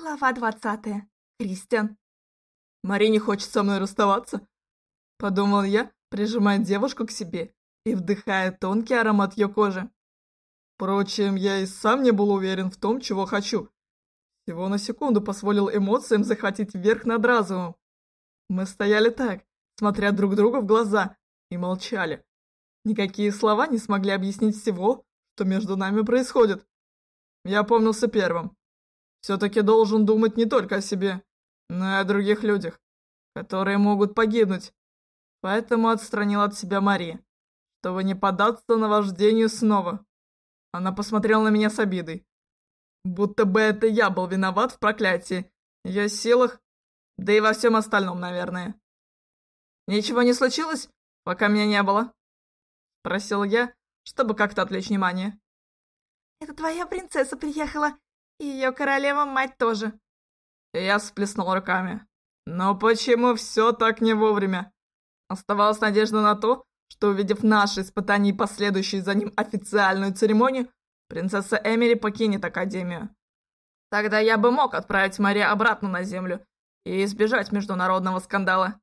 Глава двадцатая. Кристиан. Мари не хочет со мной расставаться. Подумал я, прижимая девушку к себе и вдыхая тонкий аромат ее кожи. Впрочем, я и сам не был уверен в том, чего хочу. Всего на секунду позволил эмоциям захватить верх над разумом. Мы стояли так, смотря друг другу в глаза, и молчали. Никакие слова не смогли объяснить всего, что между нами происходит. Я помнился первым. Все-таки должен думать не только о себе, но и о других людях, которые могут погибнуть. Поэтому отстранил от себя Мари, чтобы не податься на вождению снова. Она посмотрела на меня с обидой. Будто бы это я был виноват в проклятии, ее силах, да и во всем остальном, наверное. «Ничего не случилось, пока меня не было?» Просил я, чтобы как-то отвлечь внимание. «Это твоя принцесса приехала, ее королева-мать тоже». Я всплеснул руками. «Но почему все так не вовремя?» Оставалась надежда на то, что, увидев наши испытания и последующую за ним официальную церемонию, принцесса Эмили покинет Академию. Тогда я бы мог отправить Мария обратно на Землю и избежать международного скандала.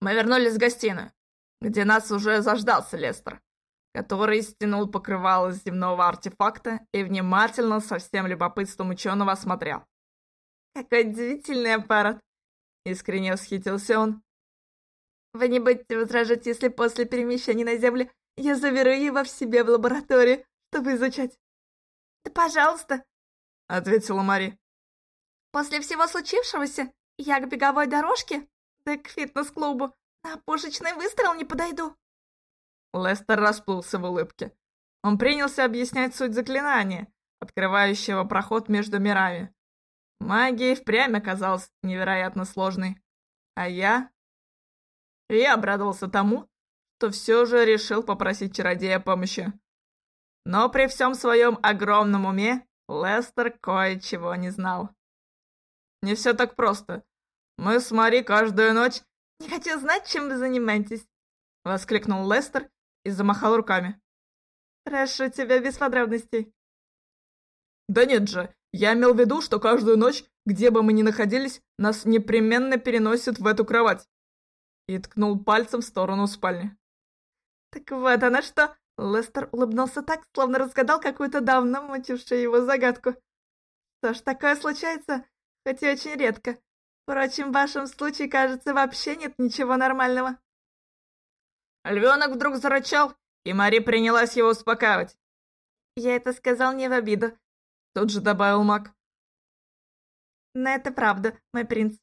Мы вернулись в гостиную, где нас уже заждался Лестер который стянул покрывало земного артефакта и внимательно, со всем любопытством ученого осмотрел. «Какой удивительный аппарат!» — искренне восхитился он. «Вы не будете возражать, если после перемещения на Землю я заберу его в себе в лабораторию, чтобы изучать?» «Да пожалуйста!» — ответила Мари. «После всего случившегося я к беговой дорожке, да к фитнес-клубу на пушечный выстрел не подойду». Лестер расплылся в улыбке. Он принялся объяснять суть заклинания, открывающего проход между мирами. Магия впрямь оказалась невероятно сложной. А я... Я обрадовался тому, что все же решил попросить чародея помощи. Но при всем своем огромном уме Лестер кое-чего не знал. Не все так просто. Мы с Мари каждую ночь... «Не хочу знать, чем вы занимаетесь!» — воскликнул Лестер и замахал руками. «Прошу тебя без подробностей». «Да нет же, я имел в виду, что каждую ночь, где бы мы ни находились, нас непременно переносят в эту кровать». И ткнул пальцем в сторону спальни. «Так вот она что!» Лестер улыбнулся так, словно разгадал какую-то давно мучившую его загадку. «Что ж, такое случается, хоть и очень редко. Впрочем, в вашем случае, кажется, вообще нет ничего нормального». Львенок вдруг зарычал, и Мари принялась его успокаивать. «Я это сказал не в обиду», — тут же добавил маг. «Но это правда, мой принц».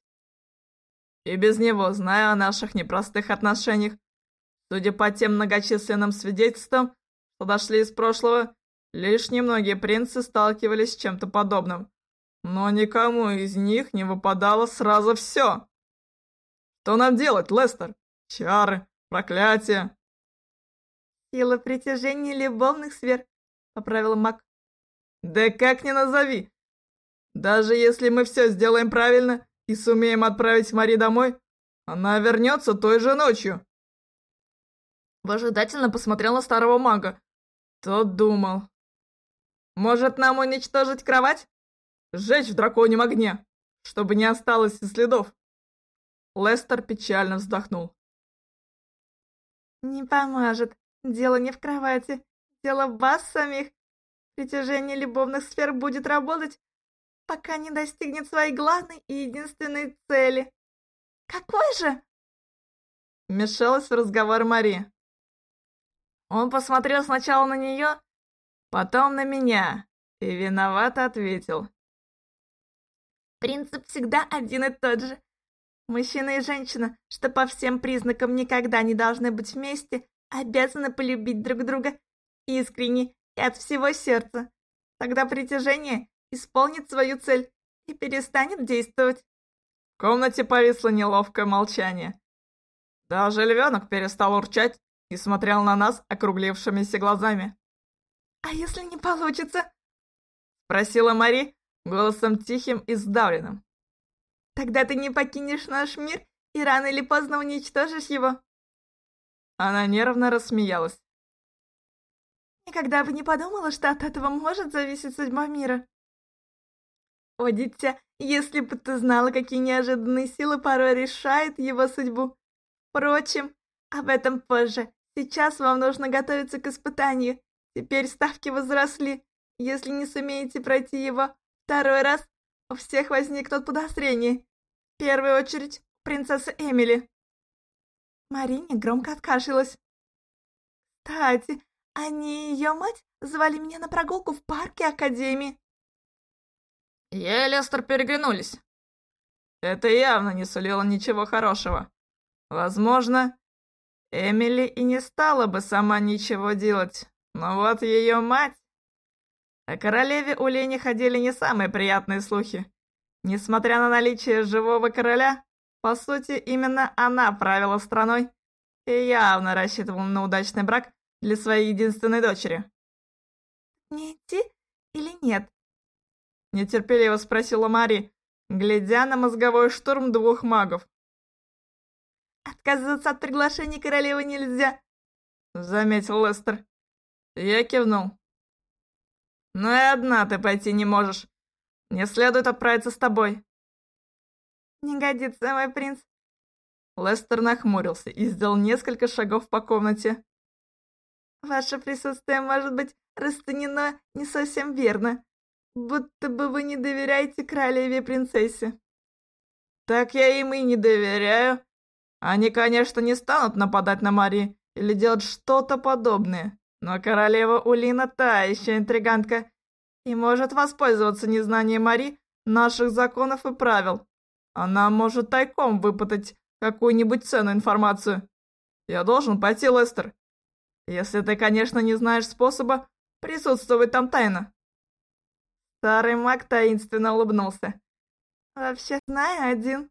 И без него, зная о наших непростых отношениях, судя по тем многочисленным свидетельствам, что дошли из прошлого, лишь немногие принцы сталкивались с чем-то подобным. Но никому из них не выпадало сразу все. Что нам делать, Лестер? Чары, Проклятие!» «Сила притяжения любовных сфер», — поправил маг. «Да как ни назови! Даже если мы все сделаем правильно и сумеем отправить Мари домой, она вернется той же ночью!» Выжидательно посмотрел на старого мага. Тот думал. «Может, нам уничтожить кровать? Сжечь в драконьем огне, чтобы не осталось и следов?» Лестер печально вздохнул. «Не поможет. Дело не в кровати. Дело в вас самих. Притяжение любовных сфер будет работать, пока не достигнет своей главной и единственной цели. Какой же?» Мешалась в разговор Мари. Он посмотрел сначала на нее, потом на меня и виновато ответил. «Принцип всегда один и тот же. Мужчина и женщина, что по всем признакам никогда не должны быть вместе, обязаны полюбить друг друга искренне и от всего сердца. Тогда притяжение исполнит свою цель и перестанет действовать. В комнате повисло неловкое молчание. Даже львенок перестал урчать и смотрел на нас округлившимися глазами. «А если не получится?» — спросила Мари голосом тихим и сдавленным. Тогда ты не покинешь наш мир и рано или поздно уничтожишь его. Она нервно рассмеялась. Никогда бы не подумала, что от этого может зависеть судьба мира. О, дитя, если бы ты знала, какие неожиданные силы порой решают его судьбу. Впрочем, об этом позже. Сейчас вам нужно готовиться к испытанию. Теперь ставки возросли. Если не сумеете пройти его второй раз, у всех возникнут подозрения. В первую очередь, принцесса Эмили. Марине громко откашлялась. Кстати, они и ее мать звали меня на прогулку в парке Академии. Я и Лестер переглянулись. Это явно не сулило ничего хорошего. Возможно, Эмили и не стала бы сама ничего делать, но вот ее мать... О королеве у Лени ходили не самые приятные слухи. Несмотря на наличие живого короля, по сути, именно она правила страной и явно рассчитывала на удачный брак для своей единственной дочери. «Не идти или нет?» Нетерпеливо спросила Мари, глядя на мозговой штурм двух магов. «Отказываться от приглашения королевы нельзя», — заметил Лестер. Я кивнул. «Ну и одна ты пойти не можешь. Мне следует отправиться с тобой». «Не годится, мой принц». Лестер нахмурился и сделал несколько шагов по комнате. «Ваше присутствие может быть расценено не совсем верно, будто бы вы не доверяете королеве-принцессе». «Так я им и не доверяю. Они, конечно, не станут нападать на Мари или делать что-то подобное, но королева Улина та еще интригантка и может воспользоваться незнанием Мари наших законов и правил. Она может тайком выпытать какую-нибудь ценную информацию. Я должен пойти, Лестер. Если ты, конечно, не знаешь способа присутствовать там тайно. Старый маг таинственно улыбнулся. Вообще знаю один.